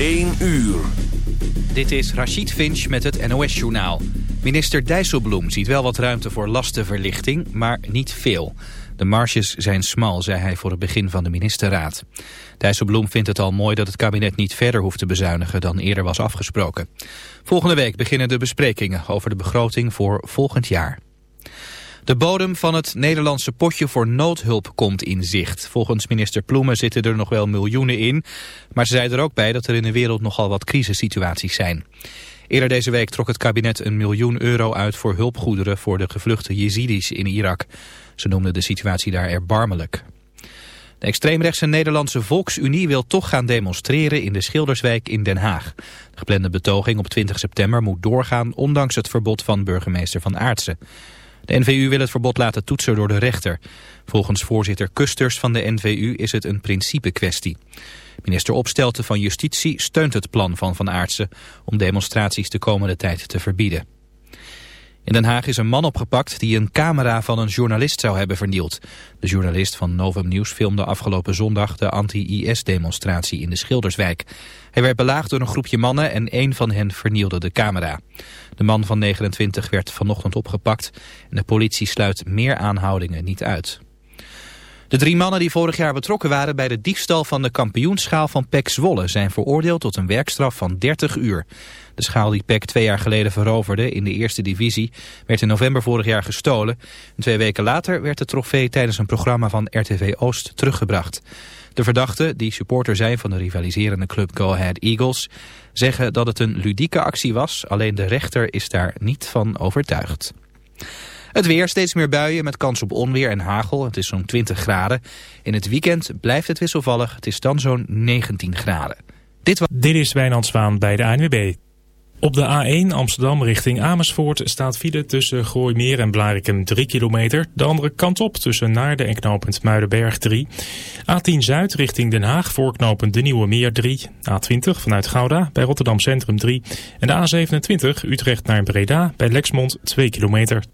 1 uur. Dit is Rachid Finch met het NOS-journaal. Minister Dijsselbloem ziet wel wat ruimte voor lastenverlichting, maar niet veel. De marges zijn smal, zei hij voor het begin van de ministerraad. Dijsselbloem vindt het al mooi dat het kabinet niet verder hoeft te bezuinigen dan eerder was afgesproken. Volgende week beginnen de besprekingen over de begroting voor volgend jaar. De bodem van het Nederlandse potje voor noodhulp komt in zicht. Volgens minister Ploemen zitten er nog wel miljoenen in. Maar ze zei er ook bij dat er in de wereld nogal wat crisissituaties zijn. Eerder deze week trok het kabinet een miljoen euro uit voor hulpgoederen voor de gevluchte Jezidis in Irak. Ze noemden de situatie daar erbarmelijk. De extreemrechtse Nederlandse Volksunie wil toch gaan demonstreren in de Schilderswijk in Den Haag. De geplande betoging op 20 september moet doorgaan ondanks het verbod van burgemeester Van Aartsen. De NVU wil het verbod laten toetsen door de rechter. Volgens voorzitter Kusters van de NVU is het een principe kwestie. Minister Opstelten van Justitie steunt het plan van Van Aartsen om demonstraties de komende tijd te verbieden. In Den Haag is een man opgepakt die een camera van een journalist zou hebben vernield. De journalist van Novum Nieuws filmde afgelopen zondag de anti-IS-demonstratie in de Schilderswijk. Hij werd belaagd door een groepje mannen en één van hen vernielde de camera. De man van 29 werd vanochtend opgepakt en de politie sluit meer aanhoudingen niet uit. De drie mannen die vorig jaar betrokken waren bij de diefstal van de kampioenschaal van PEC Zwolle zijn veroordeeld tot een werkstraf van 30 uur. De schaal die PEC twee jaar geleden veroverde in de eerste divisie werd in november vorig jaar gestolen. En twee weken later werd de trofee tijdens een programma van RTV Oost teruggebracht. De verdachten, die supporter zijn van de rivaliserende club Go Ahead Eagles, zeggen dat het een ludieke actie was. Alleen de rechter is daar niet van overtuigd. Het weer, steeds meer buien met kans op onweer en hagel. Het is zo'n 20 graden. In het weekend blijft het wisselvallig. Het is dan zo'n 19 graden. Dit, was... Dit is Wijnand Zwaan bij de ANWB. Op de A1 Amsterdam richting Amersfoort staat file tussen Gooimeer en Blarikum 3 kilometer. De andere kant op tussen Naarden en knooppunt Muidenberg 3. A10 Zuid richting Den Haag voor knooppunt De Nieuwe Meer 3. A20 vanuit Gouda bij Rotterdam Centrum 3. En de A27 Utrecht naar Breda bij Lexmond 2 kilometer.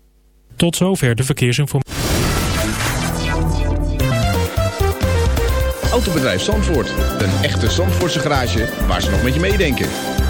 Tot zover de verkeersinformatie. Autobedrijf Zandvoort. Een echte Zandvoortse garage waar ze nog met je meedenken.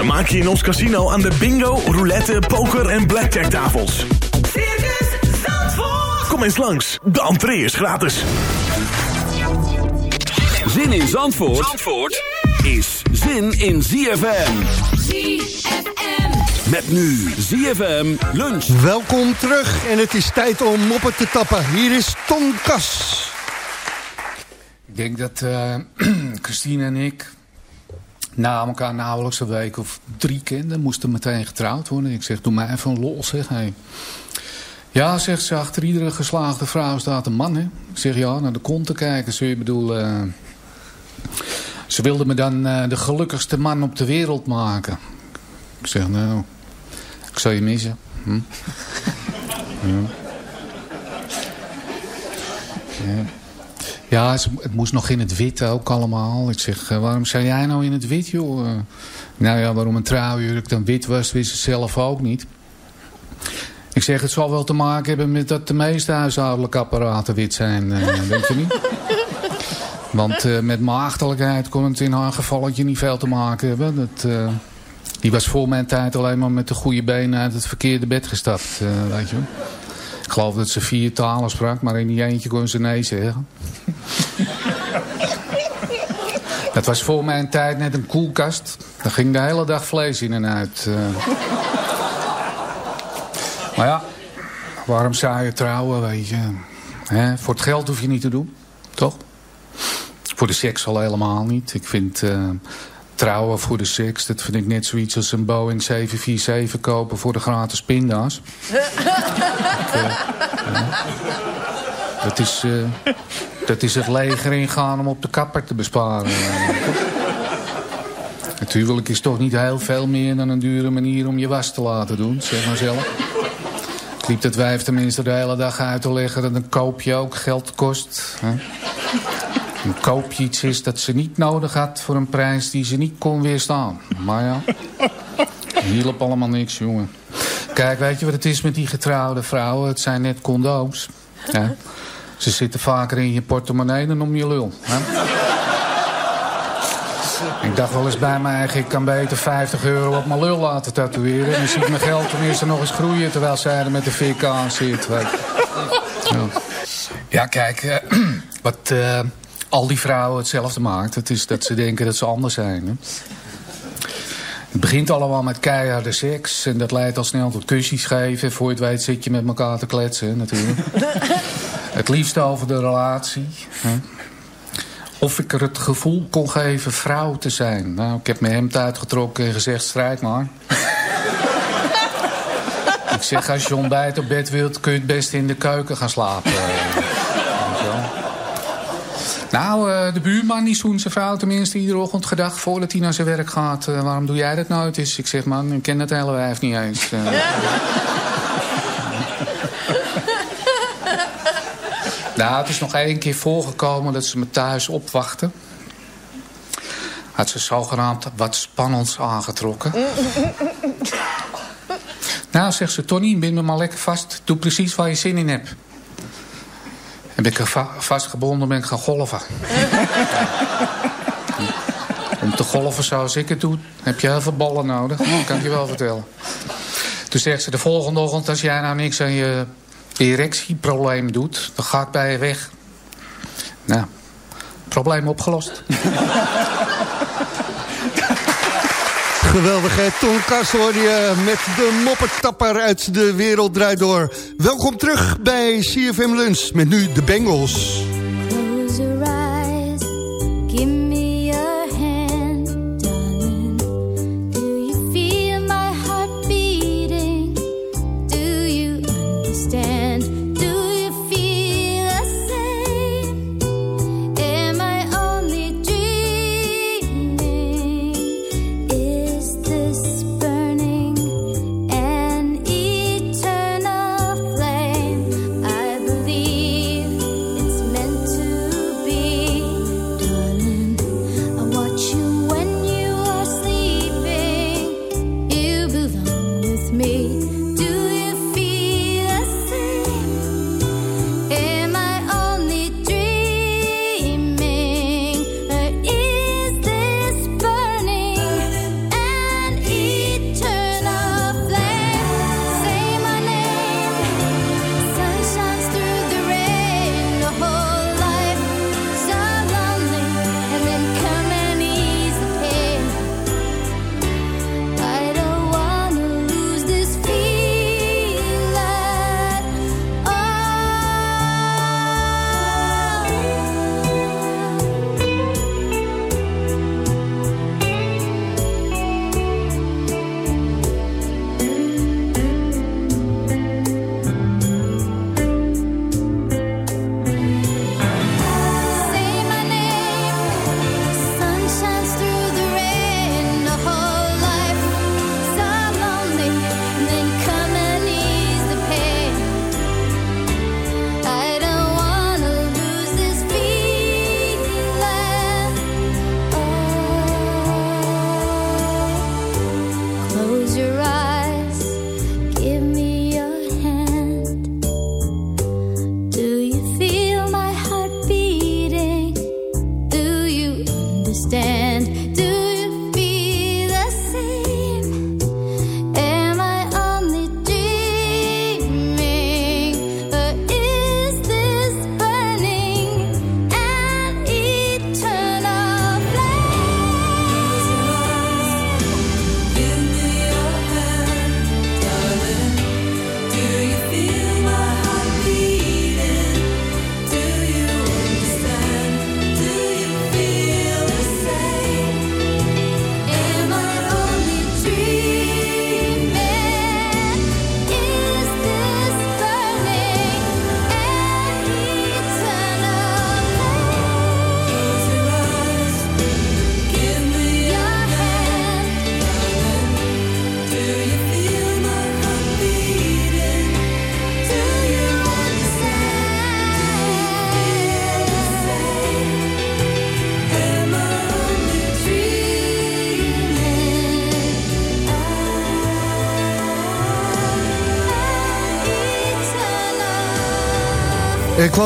Vermaak je in ons casino aan de bingo, roulette, poker en blackjack tafels. Circus Zandvoort. Kom eens langs, de entree is gratis. Zin in Zandvoort, Zandvoort is zin in ZFM. ZFM. Met nu ZFM lunch. Welkom terug en het is tijd om moppen te tappen. Hier is Tom Kas. Ik denk dat uh, Christine en ik na elkaar nauwelijks een week of drie kenden. Moesten meteen getrouwd worden. Ik zeg, doe mij even een lol, zeg. Hey. Ja, zegt ze, achter iedere geslaagde vrouw staat een man, hè. Ik zeg, ja, naar de kont te kijken. Ze, bedoel, uh, ze wilde me dan uh, de gelukkigste man op de wereld maken. Ik zeg, nou, ik zal je missen. Hm? ja. Ja, het moest nog in het wit ook allemaal. Ik zeg, uh, waarom zei jij nou in het wit, joh? Uh, nou ja, waarom een trouwjurk dan wit was, wist ze zelf ook niet. Ik zeg, het zal wel te maken hebben met dat de meeste huishoudelijke apparaten wit zijn, uh, weet je niet? Want met maagdelijkheid kon het in haar gevalletje niet veel te maken hebben. Die was voor mijn tijd alleen maar met de goede benen uit het verkeerde bed gestapt, weet je wel. Ik geloof dat ze vier talen sprak, maar in die eentje kon ze nee zeggen. dat was voor mijn tijd net een koelkast. Daar ging de hele dag vlees in en uit. Uh. maar ja, waarom zou je trouwen, weet je? Voor het geld hoef je niet te doen, toch? Voor de seks al helemaal niet. Ik vind uh, trouwen voor de seks, dat vind ik net zoiets als een Boeing 747 kopen voor de gratis pinda's. dat, is, uh, dat is het leger ingaan om op de kapper te besparen. Natuurlijk is toch niet heel veel meer dan een dure manier om je was te laten doen, zeg maar zelf. Liep dat wijf tenminste de hele dag uit te leggen dat een koopje ook geld kost. Hè? Een koopje iets is dat ze niet nodig had voor een prijs die ze niet kon weerstaan. Maar ja, hielp allemaal niks, jongen. Kijk, weet je wat het is met die getrouwde vrouwen? Het zijn net condooms. Ze zitten vaker in je portemonnee dan om je lul. Hè? Ik dacht wel eens bij mij eigen, ik kan beter 50 euro op mijn lul laten tatoeëren. En dan zie ik mijn geld tenminste nog eens groeien terwijl zij er met de VK aan zit. Ja. ja, kijk, uh, wat uh, al die vrouwen hetzelfde maakt, het is dat ze denken dat ze anders zijn. Hè? Het begint allemaal met keiharde seks. En dat leidt al snel tot kusjes geven. Voor je het weet zit je met elkaar te kletsen natuurlijk. het liefst over de relatie. Hè. Of ik er het gevoel kon geven vrouw te zijn. Nou, ik heb mijn hemd uitgetrokken en gezegd, strijd maar. ik zeg, als je ontbijt op bed wilt, kun je het best in de keuken gaan slapen. Nou, uh, de buurman die zoent zijn vrouw tenminste iedere ochtend gedag voordat hij naar zijn werk gaat. Uh, waarom doe jij dat nooit eens? Ik zeg, man, ik ken het hele wijf niet eens. Uh. nou, het is nog één keer voorgekomen dat ze me thuis opwachten. Had ze zogenaamd wat spannends aangetrokken. nou, zegt ze, Tony, bind me maar lekker vast. Doe precies waar je zin in hebt. En ben ik va vastgebonden ben ik gaan golven. Om te golven zoals ik het doe, heb je heel veel ballen nodig. Dat kan ik je wel vertellen. Toen zegt ze de volgende ochtend, als jij nou niks aan je erectieprobleem doet, dan ga ik bij je weg. Nou, probleem opgelost. Geweldig, hè? Hoor je met de moppertapper uit de wereld draait door. Welkom terug bij CFM Lunch met nu de Bengals.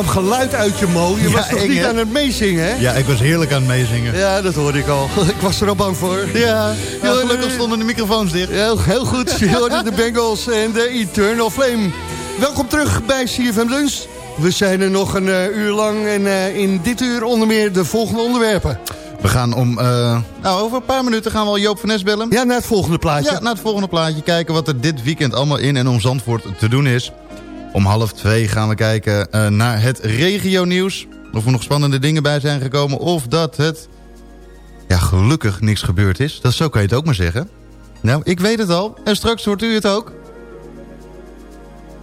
Kwam geluid uit je mo. Je Ja, was toch eng, niet aan het meezingen, hè? Ja, ik was heerlijk aan het meezingen. Ja, dat hoorde ik al. Ik was er al bang voor. Ja, ja, Ja, gelukkig stonden de microfoons dicht. Heel, heel goed. Je hoorde de Bengals en de Eternal Flame. Welkom terug bij CFM Lunch. We zijn er nog een eh, uur lang en eh, in dit uur onder meer de volgende onderwerpen. We gaan om, eh, nou over een paar minuten gaan we al Joop van Nes bellen. Ja, naar het volgende plaatje. Ja, naar het volgende plaatje. Kijken wat er dit weekend allemaal in en om Zandvoort te doen is. Om half twee gaan we kijken eh, naar het regionieuws. Of er nog spannende dingen bij zijn gekomen. Of dat het, ja gelukkig niks gebeurd is. Dat zo kan je het ook maar zeggen. Nou, ik weet het al. En straks hoort u het ook.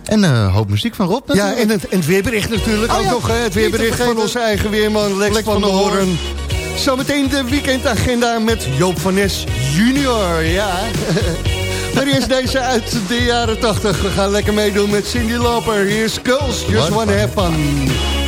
En een hoop muziek van Rob Ja, natuurlijk. en het, en het weerbericht natuurlijk Oh ook ja, nog. Hè? Het weerbericht van onze eigen weerman Lex, Lex van, van der. Hoorn. Zometeen de weekendagenda met Joop van Nes junior. Ja. Maar eerst deze uit de jaren 80. We gaan lekker meedoen met Cindy Lauper. Here's Girls, Just? Wanna Have Fun.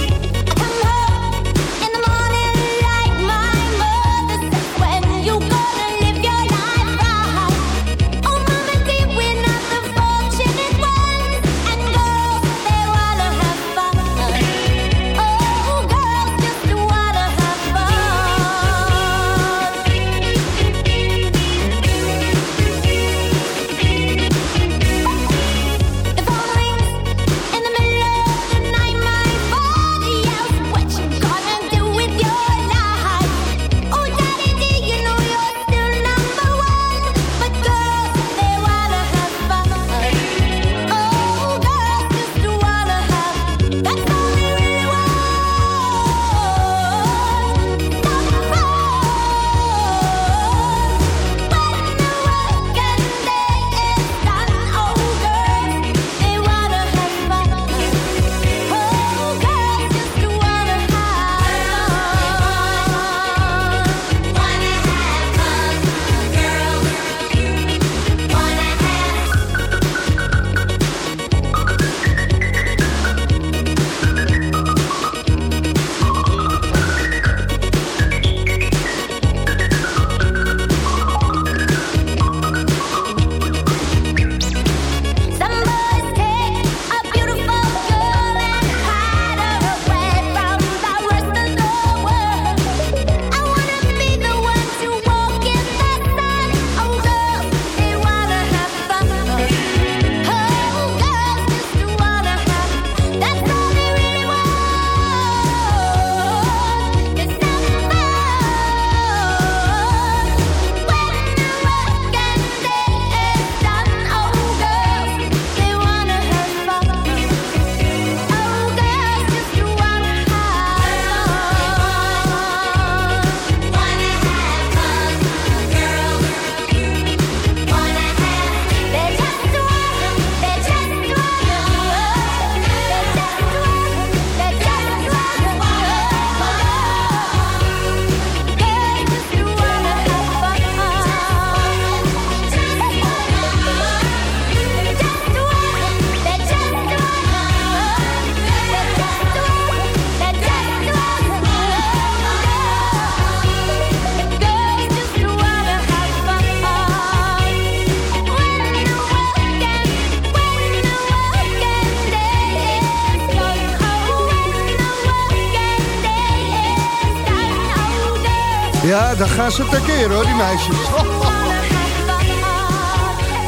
Gaan ze tekeer hoor, die meisjes.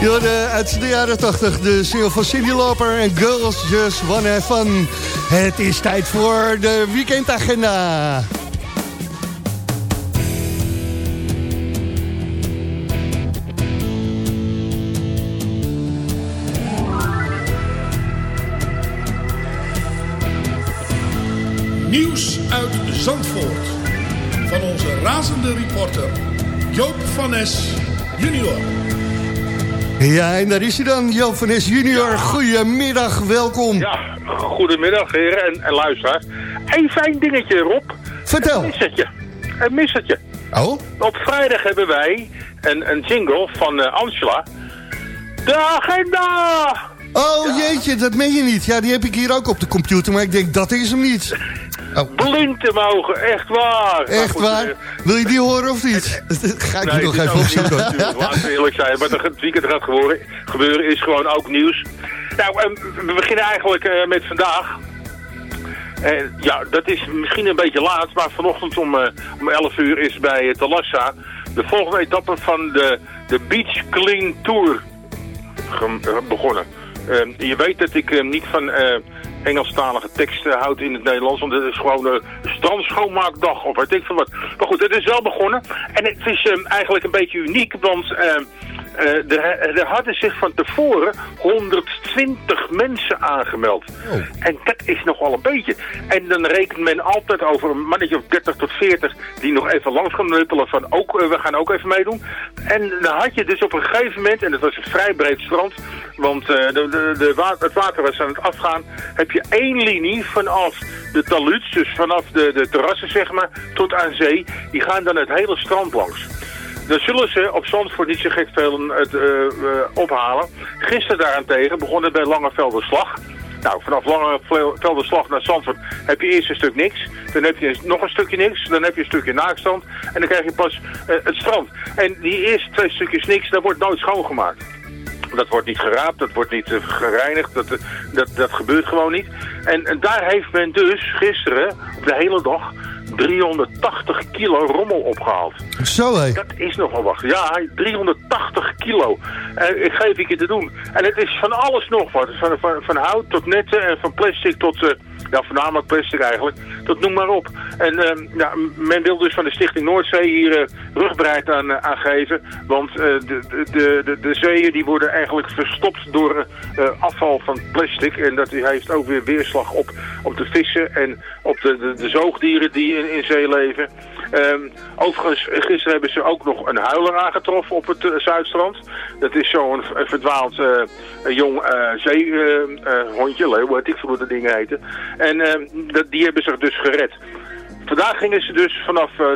Je hoorde uit de jaren 80 de single van Cindy Lauper en Girls Just Wanna Have Fun. Het is tijd voor de weekendagenda. Nieuws uit Zandvoort. Razende reporter Joop van Es junior. Ja, en daar is hij dan, Joop van Es junior. Goedemiddag, welkom. Ja, goedemiddag heren en, en luisteraars. Eén fijn dingetje Rob. Vertel. Een missertje. Een missertje. Oh? Op vrijdag hebben wij een, een jingle van eh, Angela. De agenda! Oh jeetje, dat meen je niet. Ja, die heb ik hier ook op de computer, maar ik denk dat is hem niet. Blind te mogen, echt waar. Oh. Echt goed, waar? eh, Wil je die horen of niet? Ga ik nee, nog even opzoeken. Laten we eerlijk zijn. Wat er het weekend gaat gebeuren, is gewoon ook nieuws. Nou, eh, we beginnen eigenlijk eh, met vandaag. En ja, dat is misschien een beetje laat, maar vanochtend om, eh, om 11 uur is bij uh, Talassa de volgende etappe van de, de Beach Clean Tour eh, begonnen. Je weet dat ik eh, niet van eh, Engelstalige teksten houd in het Nederlands, want het is gewoon een strandschoonmaakdag of weet ik veel wat. Maar goed, het is wel begonnen en het is ehm, eigenlijk een beetje uniek, want ehm, eh, er, er hadden zich van tevoren 120 mensen aangemeld. En dat is nogal een beetje. En dan rekent men altijd over een mannetje of 30 tot 40 die nog even langs gaan nuppelen van ook, eh, we gaan ook even meedoen. En dan had je dus op een gegeven moment, en het was een vrij breed strand, want eh, de, de, de wa- het water was aan het afgaan, heb je één linie vanaf de taluds, dus vanaf de, de terrassen zeg maar, tot aan zee. Die gaan dan het hele strand langs. Dan zullen ze op Zandvoort niet zo gek veel het, eh, eh, ophalen. Gisteren daarentegen begon het bij Langevelderslag. Nou, vanaf Langevelderslag naar Zandvoort heb je eerst een stuk niks. Dan heb je nog een stukje niks. Dan heb je een stukje naakstand. En dan krijg je pas eh, het strand. En die eerste twee stukjes niks, dat wordt nooit schoongemaakt. Dat wordt niet geraapt, dat wordt niet eh, gereinigd, dat, eh, dat, dat gebeurt gewoon niet. En, en daar heeft men dus gisteren, de hele dag, 380 kilo rommel opgehaald. Zo hé. Dat is nogal wat. Ja, 380 kilo. Eh, ik geef ik je te doen. En het is van alles nog wat. Van, van, van hout tot netten en van plastic tot... eh, ja, voornamelijk plastic eigenlijk. Dat noem maar op. En eh, ja, men wil dus van de Stichting Noordzee hier eh, rugbreid aan, aan geven. Want de, de, de, de, zeeën die worden eigenlijk verstopt door afval van plastic. En dat heeft ook weer weerslag op, op de vissen en op de, de, de zoogdieren die in, in zee. Ehm, overigens, gisteren hebben ze ook nog een huiler aangetroffen op het eh, Zuidstrand. Dat is zo'n verdwaald een jong eh, zeehondje, leeuw, weet ik veel hoe dat dingen heten. En ehm, die hebben zich dus gered. Vandaag gingen ze dus vanaf eh,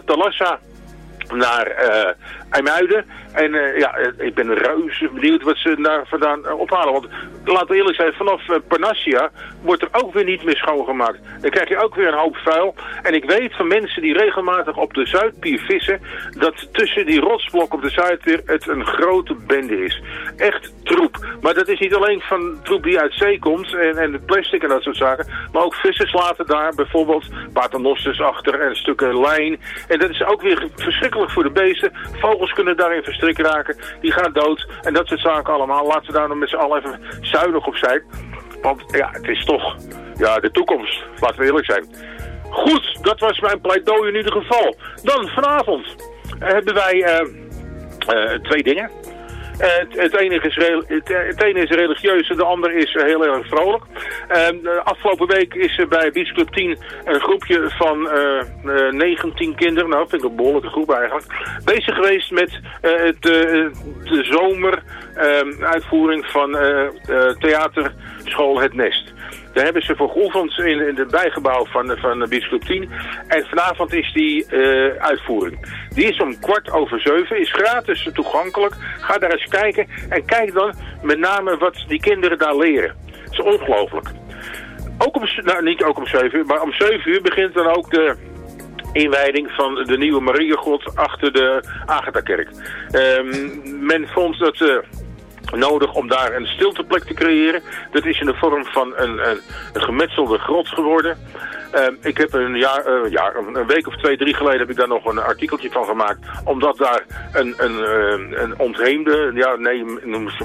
Naar eh IJmuiden. En eh, ja, eh, ik ben reuze benieuwd wat ze daar vandaan ophalen. Want laten we eerlijk zijn, vanaf Panassia wordt er ook weer niet meer schoongemaakt. Dan krijg je ook weer een hoop vuil. En ik weet van mensen die regelmatig op de Zuidpier vissen... dat tussen die rotsblokken op de Zuidpier het een grote bende is. Echt troep. Maar dat is niet alleen van troep die uit zee komt en, en het plastic en dat soort zaken. Maar ook vissers laten daar bijvoorbeeld paternosters achter en stukken lijn. En dat is ook weer verschrikkelijk voor de beesten. Vogels kunnen daarin verstrikt raken. Die gaan dood. En dat soort zaken allemaal. Laten we daar nog met z'n allen even zuinig op zijn. Want ja, het is toch ja, de toekomst. Laten we eerlijk zijn. Goed, dat was mijn pleidooi in ieder geval. Dan vanavond eh, hebben wij eh, eh, twee dingen. Eh, het, het, ene is rel- het, ene is religieus en de ander is eh, heel erg vrolijk. Ehm, de afgelopen week is er bij Beach Club 10 een groepje van eh, eh, 19 kinderen, nou vind ik een behoorlijke groep eigenlijk, bezig geweest met eh, eh, de zomer ehm, van eh, eh, theaterschool Het Nest. Daar hebben ze voor geoefend in, in het bijgebouw van, van de Beach Club 10. En vanavond is die eh, uitvoering. Die is om kwart over zeven, is gratis toegankelijk. Ga daar eens kijken en kijk dan met name wat die kinderen daar leren. Het is ongelooflijk. Ook om, nou niet ook om 7 uur, maar om 7 uur begint dan ook de inwijding van de nieuwe Mariegod achter de Agatha-kerk. Ehm, men vond dat eh, nodig om daar een stilteplek te creëren. Dat is in de vorm van een, een, een gemetselde grot geworden. Ehm, ik heb een, jaar, eh, een week of twee, drie geleden heb ik daar nog een artikeltje van gemaakt. Omdat daar een, een, eh, een ontheemde, ja nee,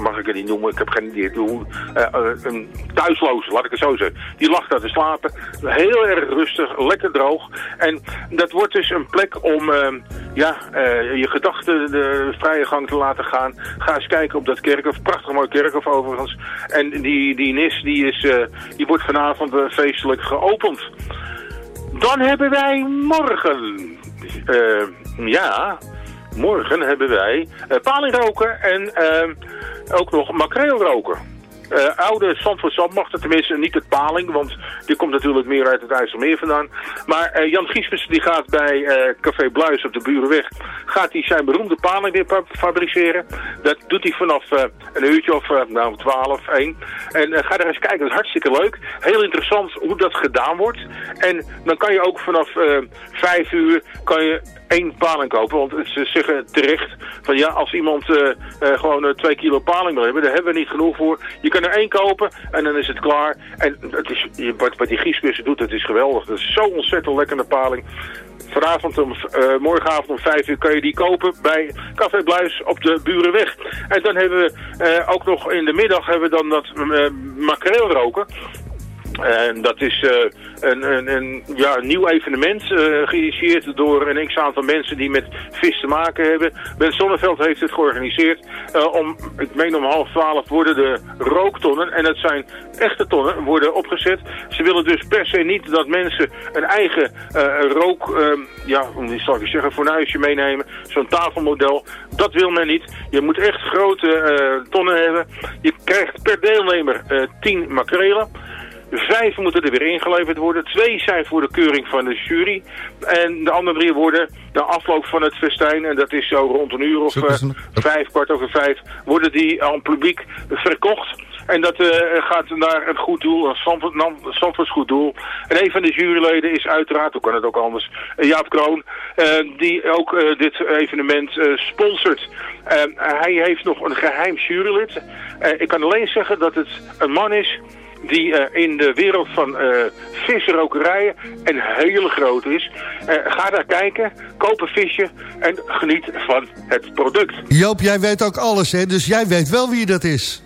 mag ik het niet noemen, ik heb geen idee hoe, eh, eh, een thuisloze, laat ik het zo zeggen. Die lag daar te slapen, heel erg rustig, lekker droog. En dat wordt dus een plek om ehm, ja, eh, je gedachten de vrije gang te laten gaan. Ga eens kijken op dat kerkhof, prachtig mooi kerkhof overigens. En die, die nis die is, eh, die wordt vanavond eh, feestelijk geopend. Dan hebben wij morgen, eh, ja, morgen hebben wij uh, palingroken en eh, ook nog makreelroken. Eh, oude Zandvoort Zandmachten, tenminste niet het paling, want die komt natuurlijk meer uit het IJsselmeer vandaan. Maar eh, Jan Giespers die gaat bij eh, Café Bluis op de Burenweg, gaat hij zijn beroemde paling weer fa- fabriceren. Dat doet hij vanaf een uurtje of nou 12, 1. En ga daar eens kijken, dat is hartstikke leuk. Heel interessant hoe dat gedaan wordt. En dan kan je ook vanaf eh 5 uur kan je één paling kopen. Want ze zeggen terecht van ja, als iemand gewoon twee kilo paling wil hebben, daar hebben we niet genoeg voor. Je kan kopen en dan is het klaar. En het is, wat, wat die giesbussen doet, dat is geweldig. Dat is zo ontzettend lekker de paling. Vanavond om, eh, morgenavond om 5 uur kan je die kopen bij Café Bluis op de Burenweg. En dan hebben we eh, ook nog in de middag hebben we dan dat eh makreel roken. En dat is eh, een, een, een ja, nieuw evenement, eh, geïnitieerd door een x-aantal mensen die met vis te maken hebben. Ben Sonneveld heeft het georganiseerd. Eh, om, ik meen om half twaalf worden de rooktonnen, en dat zijn echte tonnen, worden opgezet. Ze willen dus per se niet dat mensen een eigen rook, eh, ja, hoe zal ik zeggen, fornuisje meenemen. Zo'n tafelmodel. Dat wil men niet. Je moet echt grote tonnen hebben. Je krijgt per deelnemer eh 10 makrelen. Vijf moeten er weer ingeleverd worden. Twee zijn voor de keuring van de jury. En de andere drie worden na afloop van het festijn, en dat is zo rond een uur of eh, vijf, kwart over vijf, worden die aan het publiek verkocht. En dat eh, gaat naar een goed doel, een Zandvoorts goed doel. En een van de juryleden is uiteraard, hoe kan het ook anders, eh, Jaap Kroon, die ook dit evenement sponsort. Hij heeft nog een geheim jurylid. Ik kan alleen zeggen dat het een man is die eh, in de wereld van eh vissenrokerijen een hele groot is. Eh, ga daar kijken, koop een visje en geniet van het product. Joop, jij weet ook alles, hè? Dus jij weet wel wie dat is.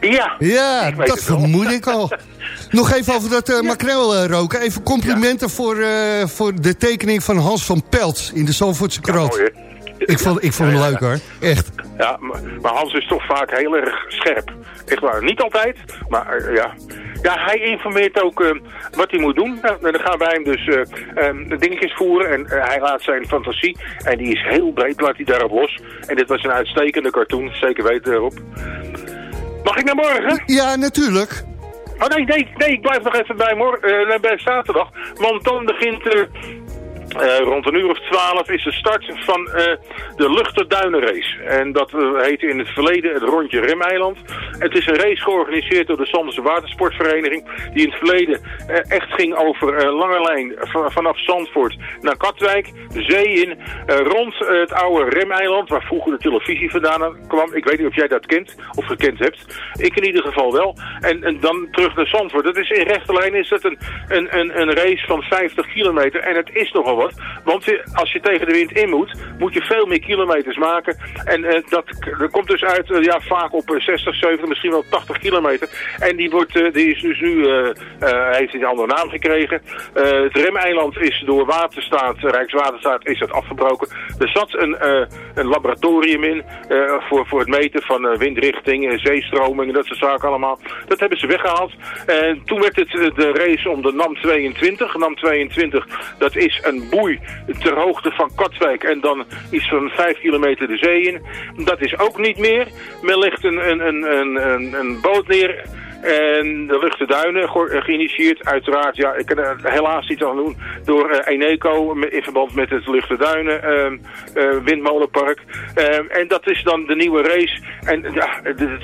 Ja, Ja, dat vermoed ik al. Nog even over dat makreel roken. Even complimenten voor, voor de tekening van Hans van Pelt in de Zalvoortse krant. Mooi, hè? Ik vond, ik vond hem leuk hoor, echt. Ja, maar, maar Hans is toch vaak heel erg scherp. Echt waar. Niet altijd, maar eh, ja. Ja, hij informeert ook eh, wat hij moet doen. Nou, en dan gaan wij hem dus de dingetjes voeren. En hij laat zijn fantasie. En die is heel breed, laat hij daarop los. En dit was een uitstekende cartoon, zeker weten erop. Mag ik naar morgen? Ja, natuurlijk. Oh nee, nee, nee, ik blijf nog even bij, morgen, bij zaterdag. Want dan begint eh, rond een uur of twaalf is de start van eh, de Luchterduinenrace. En dat eh, heette in het verleden het rondje Remeiland. Het is een race georganiseerd door de Zandse Watersportvereniging. Die in het verleden echt ging over lange lijn vanaf Zandvoort naar Katwijk. Zee in, rond het oude Remeiland waar vroeger de televisie vandaan kwam. Ik weet niet of jij dat kent of gekend hebt. Ik in ieder geval wel. En, en dan terug naar Zandvoort. Dat is in rechte lijn is dat een, een, een, een race van 50 kilometer. En het is nogal wat. Want als je tegen de wind in moet, moet je veel meer kilometers maken. En eh, dat, komt dus uit eh, ja, vaak op eh, 60, 70, misschien wel 80 kilometer. En die, wordt, eh, die is dus nu, eh, eh, heeft een andere naam gekregen. Eh, het remeiland is door Waterstaat, Rijkswaterstaat, is dat afgebroken. Er zat een, eh, een laboratorium in eh, voor, voor het meten van eh, windrichting, eh, zeestroming en dat soort zaken allemaal. Dat hebben ze weggehaald. En toen werd het eh, de race om de NAM 22. NAM 22, dat is een boei ter hoogte van Katwijk en dan iets van 5 kilometer de zee in. Dat is ook niet meer. Men legt een, een, een, een, een, een boot neer en de Luchterduinen ge- eh, geïnitieerd, uiteraard, ja, ik kan er helaas niet aan doen, door eh, Eneco in verband met het Luchterduinen ehm, eh, windmolenpark. Ehm, en dat is dan de nieuwe race. En ja, de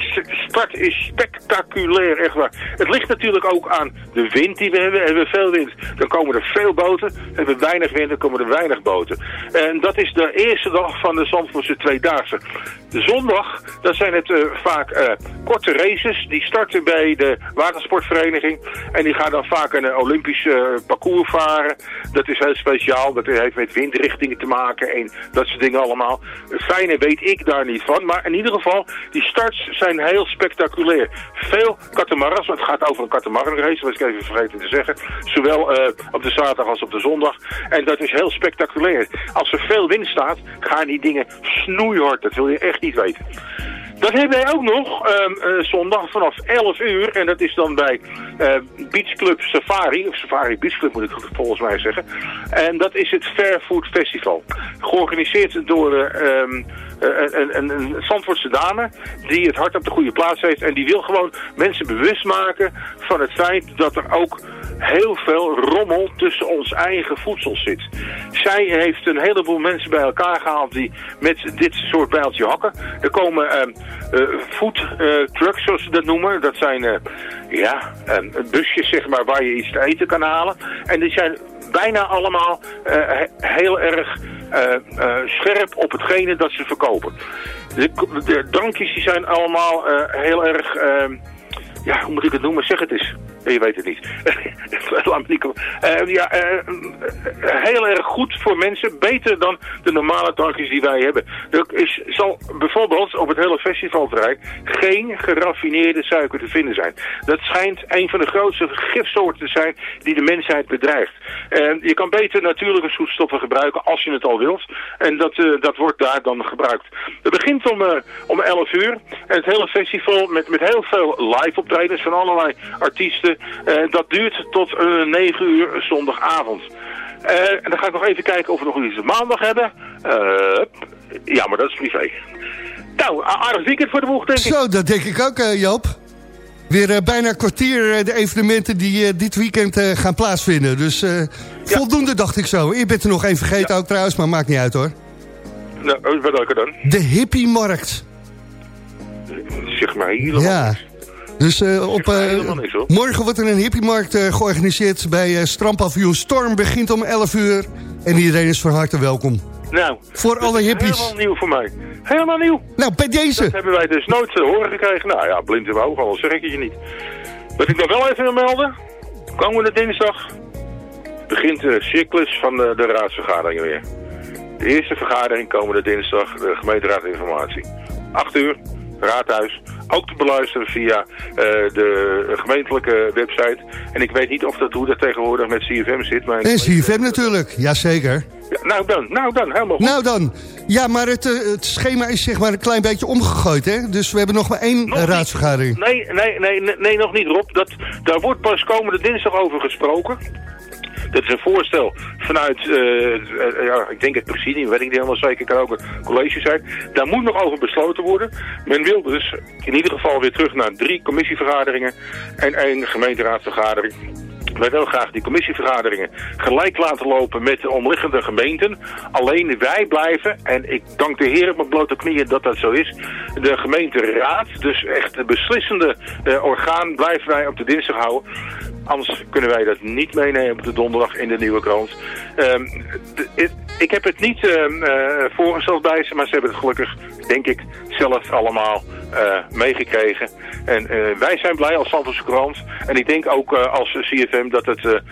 start is spectaculair, echt waar. Het ligt natuurlijk ook aan de wind die we hebben. Hebben we veel wind, dan komen er veel boten. Hebben we weinig wind, dan komen er weinig boten. En dat is de eerste dag van de Zandvoortse Tweedaagse. Zondag, dan zijn het eh, vaak eh, korte races. Die starten bij de watersportvereniging. En die gaan dan vaak een eh, Olympisch parcours varen. Dat is heel speciaal. Dat heeft met windrichtingen te maken en dat soort dingen allemaal. Fijne weet ik daar niet van. Maar in ieder geval, die starts zijn heel spectaculair. Veel katamarans, want het gaat over een katamaranrace, was ik even vergeten te zeggen. Zowel op de zaterdag als op de zondag. En dat is heel spectaculair. Als er veel wind staat, gaan die dingen snoeihard. Dat wil je echt niet weten. Dat hebben wij ook nog ehm, eh, zondag vanaf 11 uur. En dat is dan bij eh, Beach Club Safari. Of Safari Beach Club moet ik volgens mij zeggen. En dat is het Fairfood Festival. Georganiseerd door eh, een, een, een Zandvoortse dame die het hart op de goede plaats heeft. En die wil gewoon mensen bewust maken van het feit dat er ook heel veel rommel tussen ons eigen voedsel zit. Zij heeft een heleboel mensen bij elkaar gehaald die met dit soort bijltje hakken. Er komen eh, food eh, trucks, zoals ze dat noemen. Dat zijn eh, ja, ehm, busjes zeg maar, waar je iets te eten kan halen. En die zijn bijna allemaal eh, he- heel erg eh, eh, scherp op hetgene dat ze verkopen. De, de drankjes die zijn allemaal eh, heel erg... ehm, ja, hoe moet ik het noemen? Zeg het eens. Ja, Je weet het niet. Laat me niet. Eh, ja, eh, eh, heel erg goed voor mensen. Beter dan de normale drankjes die wij hebben. Er is, zal bijvoorbeeld op het hele festivalterrein geen geraffineerde suiker te vinden zijn. Dat schijnt een van de grootste gifsoorten te zijn die de mensheid bedreigt. En je kan beter natuurlijke zoetstoffen gebruiken als je het al wilt. En dat, eh, dat wordt daar dan gebruikt. Het begint om, eh, om 11 uur. En het hele festival met, met heel veel live optredens van allerlei artiesten. Eh, dat duurt tot eh, 9 uur zondagavond. Eh, en dan ga ik nog even kijken of we nog iets maandag hebben. Eh, ja, maar dat is privé. Nou, aardig weekend voor de boeg, denk ik. Zo, dat denk ik ook, eh, Joop. Weer eh, bijna een kwartier eh, de evenementen die eh, dit weekend eh, gaan plaatsvinden. Dus eh, voldoende dacht ik zo. Je bent er nog één vergeten ook trouwens, maar maakt niet uit hoor. Nou, eh, wat welke dan? De hippiemarkt. Zeg maar helemaal Ja. Dus eh, op, eh, niks, morgen wordt er een hippiemarkt eh, georganiseerd bij eh strandpaviljoen Storm. Begint om 11 uur en iedereen is van harte welkom. Nou, Voor alle hippies. Helemaal nieuw voor mij. Helemaal nieuw. Nou, bij deze. Dat hebben wij dus nooit te horen gekregen. Nou ja, blind in mijn ogen, al zeg ik je niet. Wat ik nog wel even wil melden. Komende dinsdag begint de cyclus van de, de raadsvergaderingen weer. De eerste vergadering komende dinsdag, de gemeenteraadinformatie. 8 uur, raadhuis. Ook te beluisteren via eh, de gemeentelijke website. En ik weet niet of dat, hoe dat tegenwoordig met CFM zit. Maar En CFM natuurlijk, jazeker. Ja, nou dan, nou dan, helemaal goed. Nou dan. Ja, maar het, eh, het schema is zeg maar een klein beetje omgegooid, hè? Dus we hebben nog maar één Nog raadsvergadering. Nee, nee, nee, nee, nee, nog niet Rob. Dat, daar wordt pas komende dinsdag over gesproken. Dat is een voorstel vanuit, eh, eh, ja, ik denk het presidium, weet ik niet helemaal zeker, kan ook een college zijn. Daar moet nog over besloten worden. Men wil dus in ieder geval weer terug naar drie commissievergaderingen en één gemeenteraadsvergadering. Wij willen graag die commissievergaderingen gelijk laten lopen met de omliggende gemeenten. Alleen wij blijven, en ik dank de heer op mijn blote knieën dat dat zo is, de gemeenteraad, dus echt het beslissende eh, orgaan, blijven wij op de dinsdag houden. Anders kunnen wij dat niet meenemen op de donderdag in de nieuwe krant. Ehm, de- ik heb het niet ehm, eh, voorgesteld bij ze, maar ze hebben het gelukkig, denk ik, zelf allemaal eh, meegekregen. En eh, wij zijn blij als Zandvoortse krant. En ik denk ook als CFM dat het, de,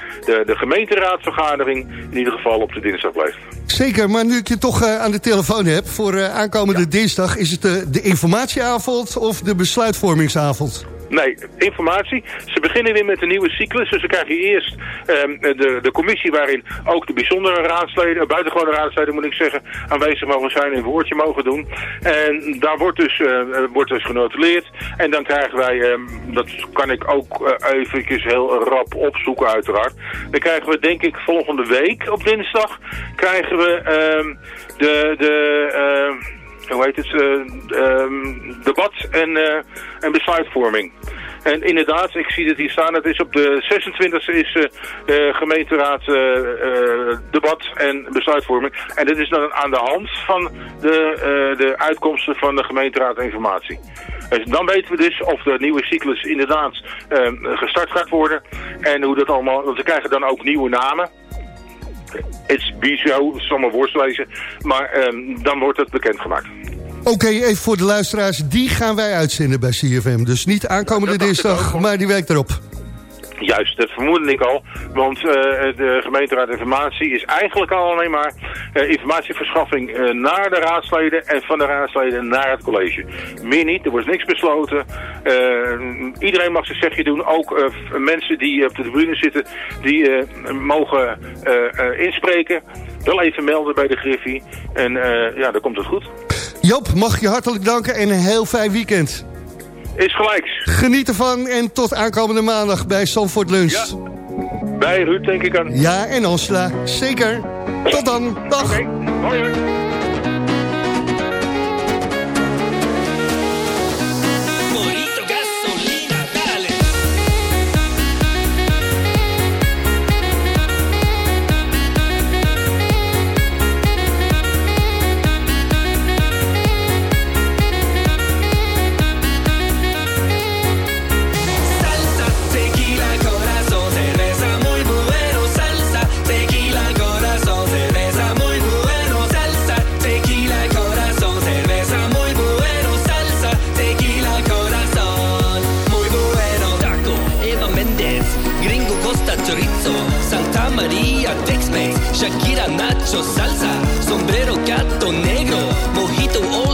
de gemeenteraadsvergadering in ieder geval op de dinsdag blijft. Zeker, maar nu ik je toch aan de telefoon heb... voor aankomende dinsdag, is het de informatieavond of de besluitvormingsavond? Nee, informatie. Ze beginnen weer met een nieuwe cyclus. Dus dan krijg je eerst ehm, de, de commissie waarin ook de bijzondere raadsleden, eh, buitengewone raadsleden moet ik zeggen, aanwezig mogen zijn en een woordje mogen doen. En daar wordt dus, eh, wordt dus genotuleerd. En dan krijgen wij, ehm, dat kan ik ook eh, eventjes heel rap opzoeken uiteraard. Dan krijgen we denk ik volgende week op dinsdag, krijgen we ehm, de... de ehm, hoe heet het, ehm, debat en, eh, en besluitvorming. En inderdaad, ik zie het hier staan, het is op de 26e is eh, gemeenteraad debat en besluitvorming. En dit is dan aan de hand van de, de uitkomsten van de gemeenteraad informatie. Dus dan weten we dus of de nieuwe cyclus inderdaad eh, gestart gaat worden. En hoe dat allemaal, want we krijgen dan ook nieuwe namen. Het is bizar, zal maar worst. Maar ehm, dan wordt het bekendgemaakt. Oké, even voor de luisteraars, die gaan wij uitzenden bij CFM. Dus niet aankomende dinsdag, maar die week erop. Juist, dat vermoedde ik al. Want eh, de gemeenteraad informatie is eigenlijk al alleen maar eh, informatieverschaffing eh, naar de raadsleden en van de raadsleden naar het college. Meer niet, er wordt niks besloten. Iedereen mag zijn zegje doen. Ook mensen die op de tribune zitten, die mogen inspreken. Wel even melden bij de Griffie. En ja, dan komt het goed. Joop, mag je hartelijk danken en een heel fijn weekend. Is gelijks. Geniet ervan en tot aankomende maandag bij Sanford Lunch. Ja. Bij Ruud denk ik aan. Ja, en Angela. Zeker. Tot dan. Dag. Hoi hoi. Shakira, Nacho, salsa, sombrero, gato negro, mojito, all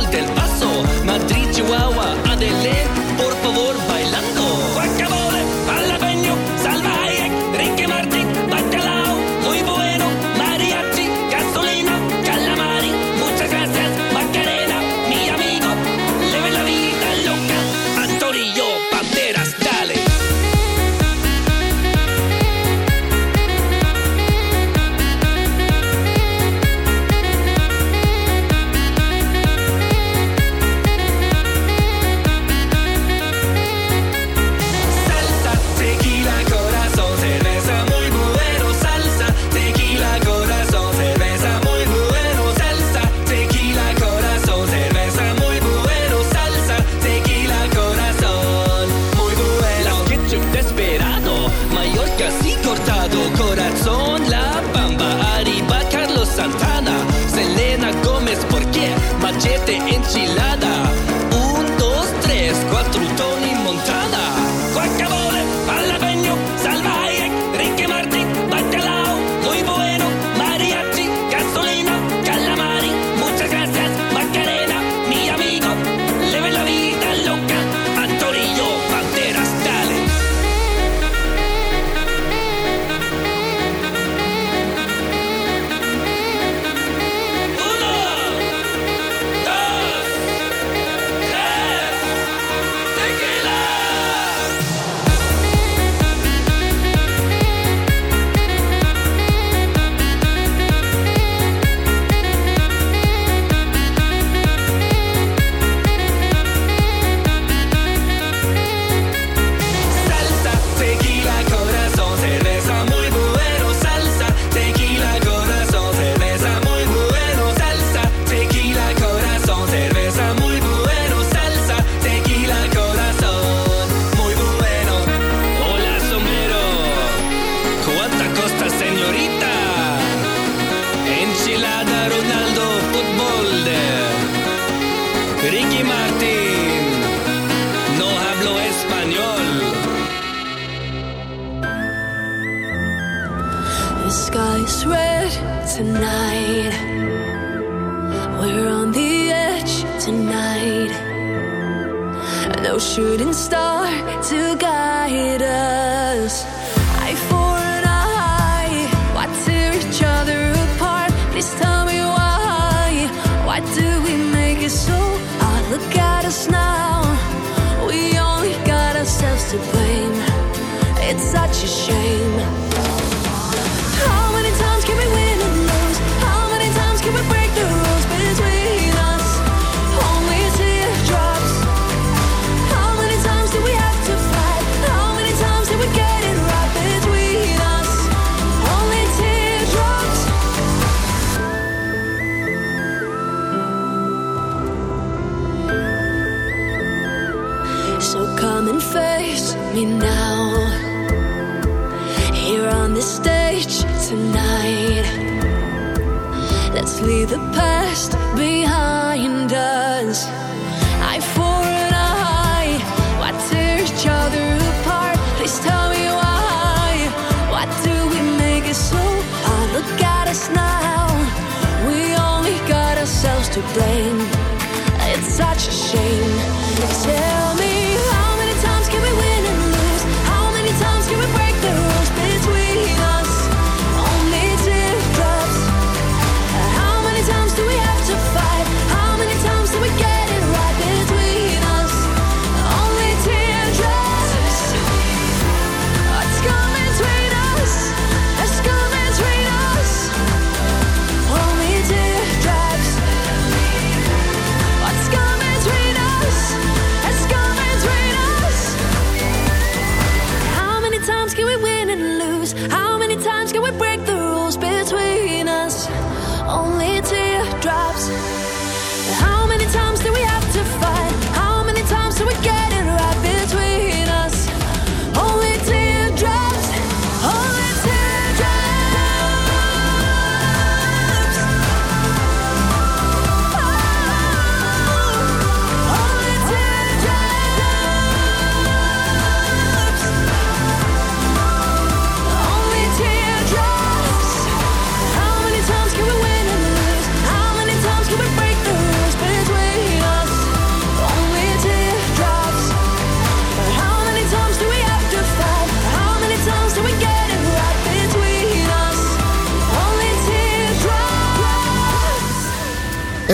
to blame.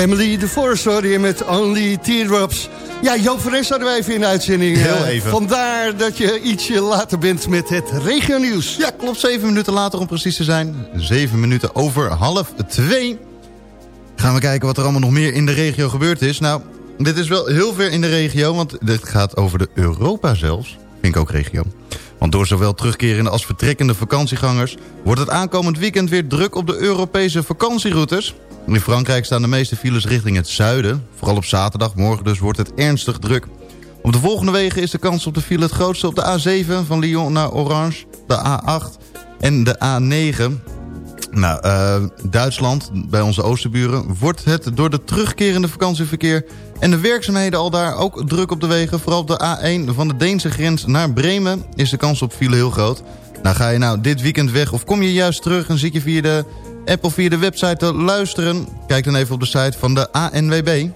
Emily de Forest je met Only Teardrops. Ja, Joop van Nes hadden wij even in de uitzending. Heel Eh, even. Vandaar dat je ietsje later bent met het regionieuws. Ja, klopt. Zeven minuten later om precies te zijn. Zeven minuten over half twee. Gaan we kijken wat er allemaal nog meer in de regio gebeurd is. Nou, dit is wel heel ver in de regio, want dit gaat over de Europa zelfs. Vind ik ook regio. Want door zowel terugkerende als vertrekkende vakantiegangers... wordt het aankomend weekend weer druk op de Europese vakantieroutes. In Frankrijk staan de meeste files richting het zuiden. Vooral op zaterdag, morgen dus, wordt het ernstig druk. Op de volgende wegen is de kans op de file het grootste op de A7 van Lyon naar Orange, de A8 en de A9. Nou, eh, Duitsland, bij onze oosterburen, wordt het door de terugkerende vakantieverkeer en de werkzaamheden al daar ook druk op de wegen. Vooral op de A1 van de Deense grens naar Bremen is de kans op file heel groot. Nou, ga je nou dit weekend weg of kom je juist terug en zit je via de app of via de website te luisteren? Kijk dan even op de site van de ANWB.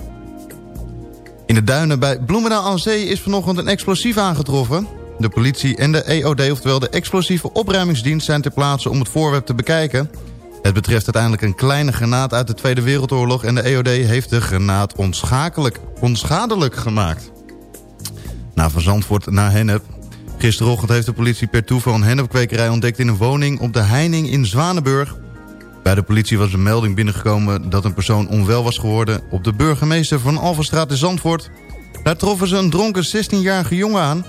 In de duinen bij Bloemendaal aan Zee is vanochtend een explosief aangetroffen. De politie en de EOD, oftewel de explosieve opruimingsdienst... zijn ter plaatse om het voorwerp te bekijken. Het betreft uiteindelijk een kleine granaat uit de Tweede Wereldoorlog... en de EOD heeft de granaat onschakelijk, onschadelijk gemaakt. Nou, van Zandvoort naar Hennep. Gisterochtend heeft de politie per toeval een hennepkwekerij ontdekt... in een woning op de Heining in Zwanenburg. Bij de politie was een melding binnengekomen dat een persoon onwel was geworden... op de burgemeester van Alvenstraat in Zandvoort. Daar troffen ze een dronken 16-jarige jongen aan.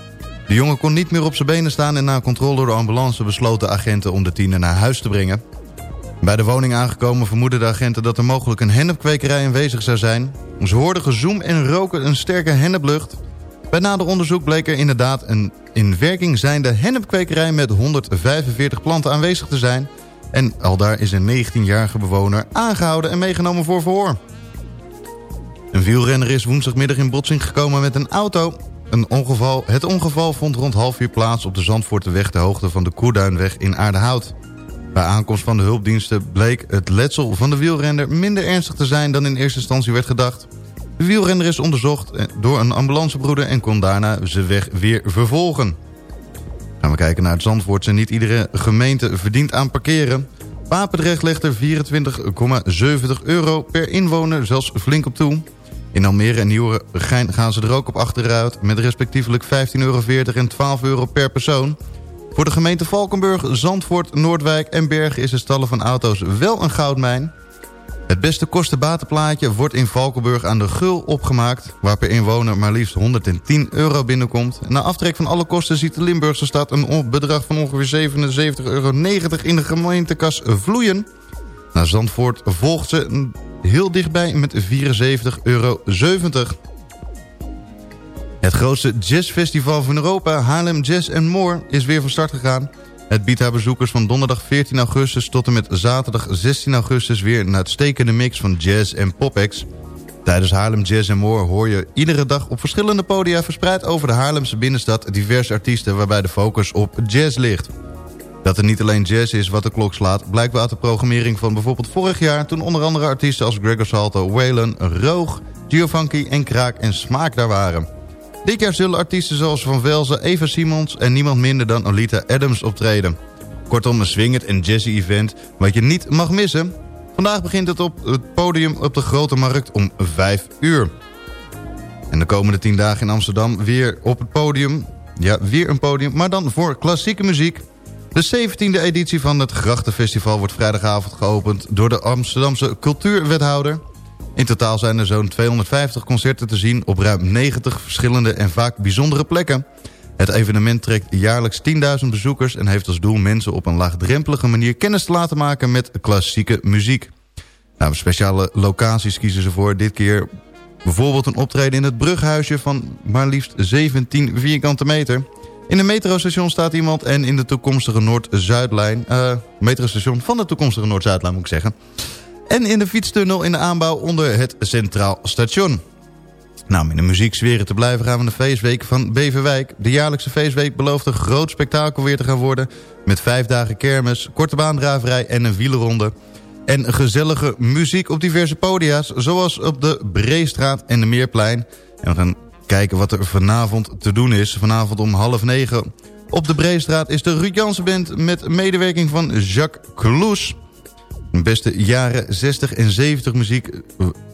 De jongen kon niet meer op zijn benen staan... en na controle door de ambulance besloten agenten om de tiener naar huis te brengen. Bij de woning aangekomen vermoeden de agenten dat er mogelijk een hennepkwekerij aanwezig zou zijn. Ze hoorden gezoem en roken een sterke henneplucht. Bij nader onderzoek bleek er inderdaad een in werking zijnde hennepkwekerij met 145 planten aanwezig te zijn. En al daar is een 19-jarige bewoner aangehouden en meegenomen voor verhoor. Een wielrenner is woensdagmiddag in botsing gekomen met een auto. Een ongeval, het ongeval vond rond half uur plaats op de Zandvoorteweg... ter hoogte van de Koerduinweg in Aardehout. Bij aankomst van de hulpdiensten bleek het letsel van de wielrenner... minder ernstig te zijn dan in eerste instantie werd gedacht. De wielrenner is onderzocht eh, door een ambulancebroeder... en kon daarna zijn weg weer vervolgen. Gaan we kijken naar het Zandvoort. En niet iedere gemeente verdient aan parkeren. Papendrecht legt er 24,70 euro per inwoner zelfs flink op toe. In Almere en Nieuwegein gaan ze er ook op achteruit... met respectievelijk 15,40 euro en 12 euro per persoon. Voor de gemeente Valkenburg, Zandvoort, Noordwijk en Bergen... is het stallen van auto's wel een goudmijn. Het beste kostenbatenplaatje wordt in Valkenburg aan de Gul opgemaakt... waar per inwoner maar liefst 110 euro binnenkomt. Na aftrek van alle kosten ziet de Limburgse stad... een bedrag van ongeveer 77,90 euro in de gemeentekas vloeien. Na Zandvoort volgt ze heel dichtbij met 74,70 euro. Het grootste jazzfestival van Europa, Haarlem Jazz More, is weer van start gegaan. Het biedt haar bezoekers van donderdag 14 augustus tot en met zaterdag 16 augustus weer een uitstekende mix van jazz en popacts. Tijdens Haarlem Jazz More hoor je iedere dag op verschillende podia verspreid over de Haarlemse binnenstad diverse artiesten waarbij de focus op jazz ligt. Dat er niet alleen jazz is wat de klok slaat... blijkt uit de programmering van bijvoorbeeld vorig jaar... toen onder andere artiesten als Gregor Salto, Waylon, Roog, Giovanni en Kraak en Smaak daar waren. Dit jaar zullen artiesten zoals Van Velzen, Eva Simons... en niemand minder dan Olita Adams optreden. Kortom een swingend en jazzy event wat je niet mag missen. Vandaag begint het op het podium op de Grote Markt om 5 uur. En de komende 10 dagen in Amsterdam weer op het podium. Ja, weer een podium, maar dan voor klassieke muziek. De 17e editie van het Grachtenfestival wordt vrijdagavond geopend... door de Amsterdamse cultuurwethouder. In totaal zijn er zo'n 250 concerten te zien... op ruim 90 verschillende en vaak bijzondere plekken. Het evenement trekt jaarlijks 10.000 bezoekers... en heeft als doel mensen op een laagdrempelige manier... kennis te laten maken met klassieke muziek. Nou, speciale locaties kiezen ze voor. Dit keer bijvoorbeeld een optreden in het brughuisje... van maar liefst 17 vierkante meter... In een metrostation staat iemand en in de toekomstige Noord-Zuidlijn... eh metrostation van de toekomstige Noord-Zuidlijn moet ik zeggen... en in de fietstunnel in de aanbouw onder het Centraal Station. Nou, om in de muzieksferen te blijven gaan we de feestweek van Beverwijk. De jaarlijkse feestweek belooft een groot spektakel weer te gaan worden... met vijf dagen kermis, korte baandraverij en een wielerronde... en gezellige muziek op diverse podia's... zoals op de Breestraat en de Meerplein. En we gaan kijken wat er vanavond te doen is. Vanavond om half negen op de Breestraat is de Ruud Band... met medewerking van Jacques Kloes. Beste jaren 60 en 70 muziek...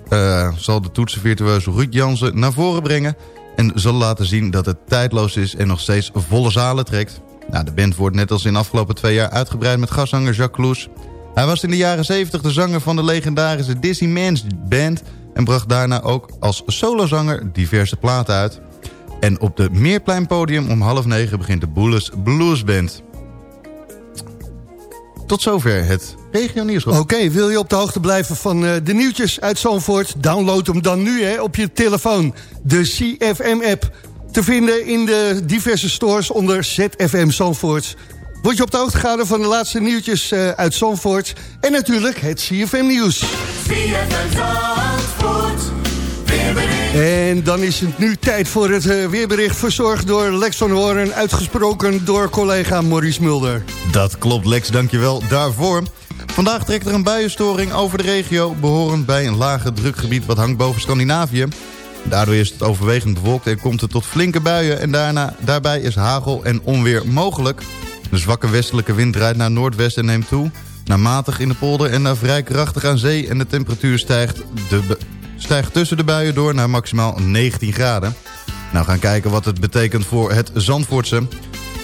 eh, zal de toetsenvirtueus Ruud Jansen naar voren brengen... en zal laten zien dat het tijdloos is en nog steeds volle zalen trekt. Nou, de band wordt net als in de afgelopen twee jaar uitgebreid met gastzanger Jacques Kloes. Hij was in de jaren 70 de zanger van de legendarische Disney Mans Band... en bracht daarna ook als solozanger diverse platen uit. En op de Meerpleinpodium om half negen begint de Boelus Blues Band. Tot zover het regio nieuws. Oké, wil je op de hoogte blijven van eh, de nieuwtjes uit Zandvoort? Download hem dan nu hè, op je telefoon. De CFM-app. Te vinden in de diverse stores onder ZFM Zandvoort. Word je op de hoogte gehouden van de laatste nieuwtjes eh, uit Zandvoort. En natuurlijk het CFM-nieuws. En dan is het nu tijd voor het eh, weerbericht verzorgd door Lex van Hoorn... uitgesproken door collega Maurice Mulder. Dat klopt Lex, dankjewel daarvoor. Vandaag trekt er een buienstoring over de regio... behorend bij een lage drukgebied wat hangt boven Scandinavië. Daardoor is het overwegend bewolkt en komt het tot flinke buien... en daarna, daarbij is hagel en onweer mogelijk. De zwakke westelijke wind draait naar noordwest en neemt toe... naar matig in de polder en naar vrij krachtig aan zee... en de temperatuur stijgt, de, stijgt tussen de buien door naar maximaal 19 graden. Nou, gaan kijken wat het betekent voor het Zandvoortse...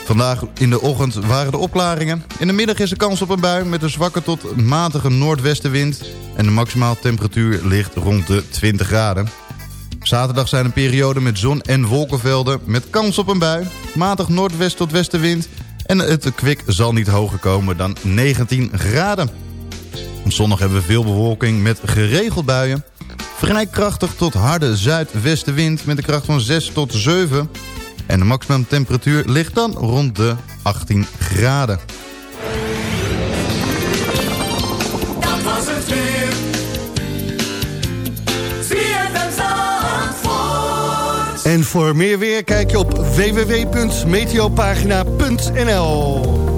Vandaag in de ochtend waren er opklaringen. In de middag is er kans op een bui met een zwakke tot matige noordwestenwind. En de maximaal temperatuur ligt rond de 20 graden. Zaterdag zijn een periode met zon en wolkenvelden met kans op een bui. Matig noordwest tot westenwind. En het kwik zal niet hoger komen dan 19 graden. Zondag hebben we veel bewolking met geregeld buien. Vrij krachtig tot harde zuidwestenwind met een kracht van 6 tot 7. En de maximum temperatuur ligt dan rond de 18 graden. Dat was het weer. En voor meer weer kijk je op www.meteopagina.nl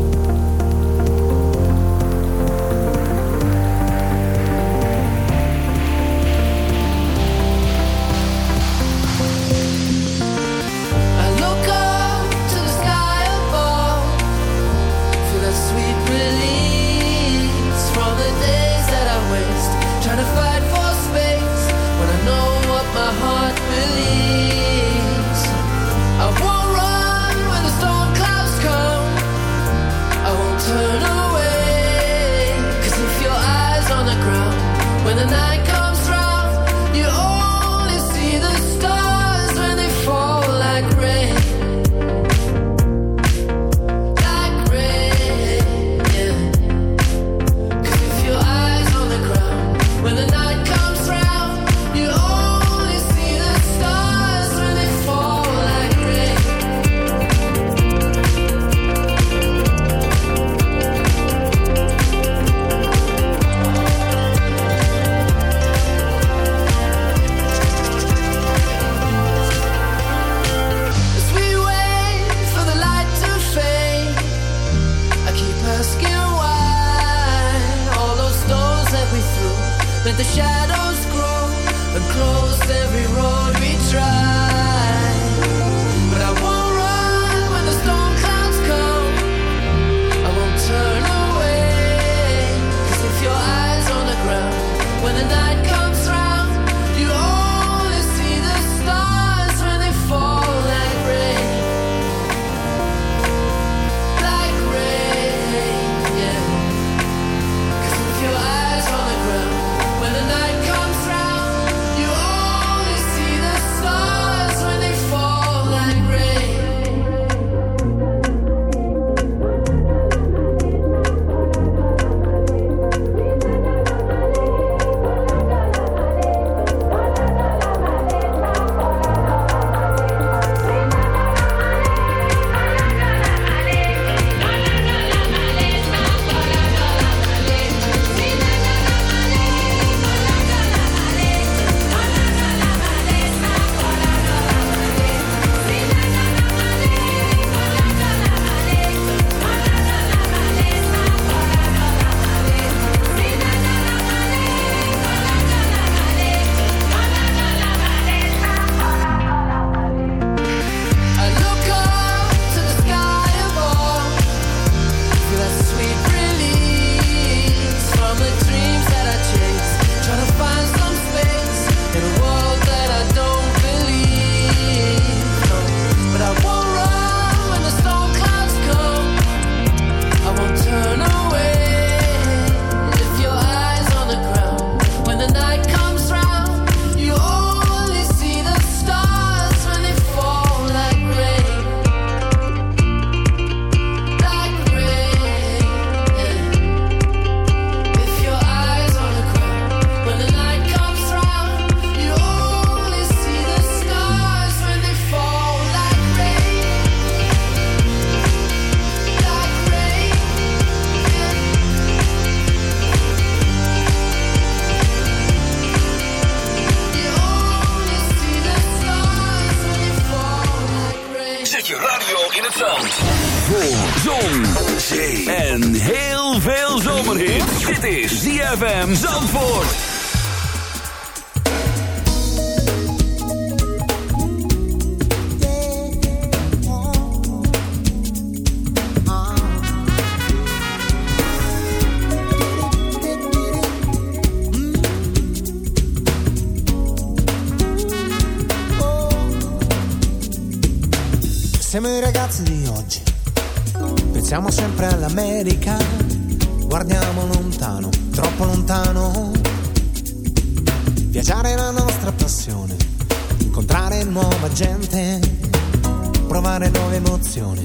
nuove emozioni,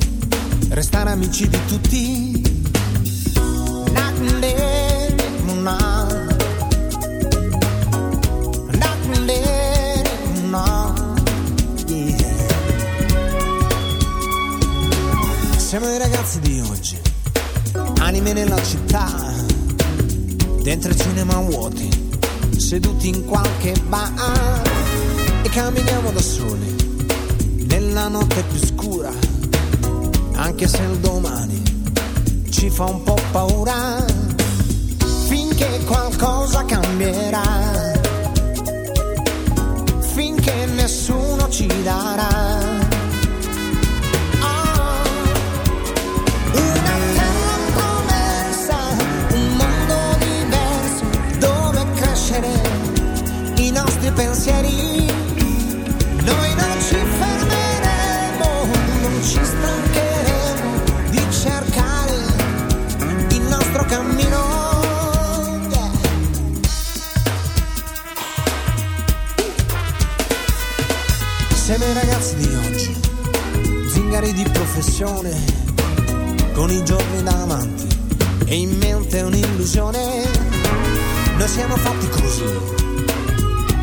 restare amici di tutti. Siamo i ragazzi di oggi, anime nella città, dentro cinema vuoti, seduti in qualche bar. E camminiamo da soli, nella notte più anche se il domani ci fa un po' paura, finché qualcosa cambierà, finché nessuno ci darà. Una professione con i giorni davanti e in mente un'illusione. Noi siamo fatti così,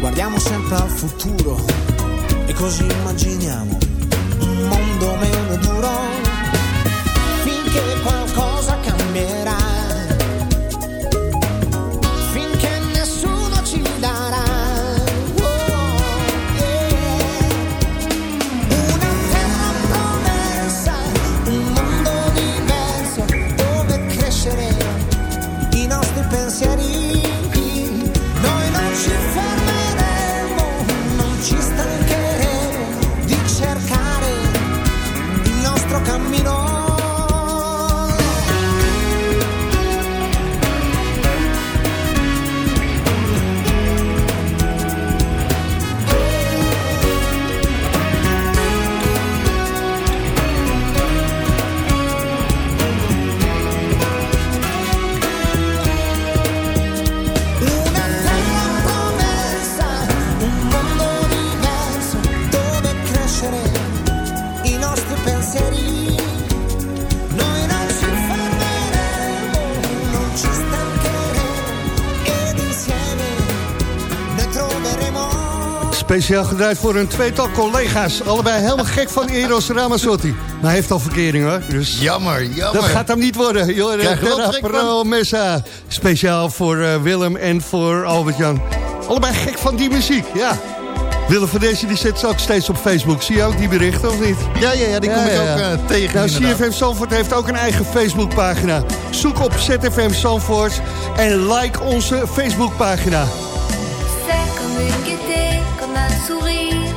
guardiamo sempre al futuro e così immaginiamo un mondo meno duro finché qualcosa cambierà. Speciaal gedraaid voor een tweetal collega's. Allebei helemaal gek van Eros Ramazzotti. Maar hij heeft al verkering hoor. Dus Jammer, jammer. Dat gaat hem niet worden. Van? Promessa. Speciaal voor eh, Willem en voor Albert-Jan. Allebei gek van die muziek, ja. Willem van deze die ze ook steeds op Facebook. Zie je ook die berichten of niet? Ja, ja, ja die kom ik ook eh, tegen. Nou, inderdaad. CFM Zandvoort heeft ook een eigen Facebookpagina. Zoek op ZFM Zandvoort en like onze Facebookpagina. Sourire,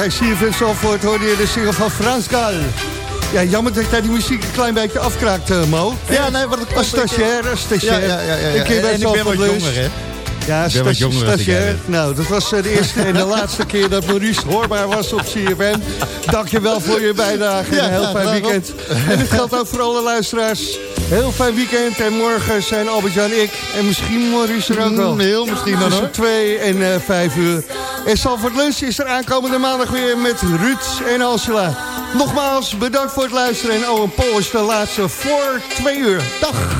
Bij CFM Zalvoort hoorde je de single van Frans Gal. Ja, jammer dat jij die muziek een klein beetje afkraakt, eh, Mo. Ja, nee, maar dat Als klopt. stagiair, stagiair. Ja, ja, ja, ja, ja. Een keer bij En ik ben wat jonger, hè? Ja, Ik ben wat sta- stagiair. Nou, dat was eh, de eerste en de laatste keer dat Maurice hoorbaar was op CFM. Dank je wel voor je bijdrage en Ja, een heel fijn weekend. En het geldt ook voor alle luisteraars. Heel fijn weekend en morgen zijn Albert-Jan ik en misschien Maurice er ook wel. Mm, heel misschien dan, Tussen hoor. 2 en eh 5 uur. En Salford Lunch is er aankomende maandag weer met Ruud en Angela. Nogmaals, bedankt voor het luisteren. En Owen Paul is de laatste voor 2 uur. Dag!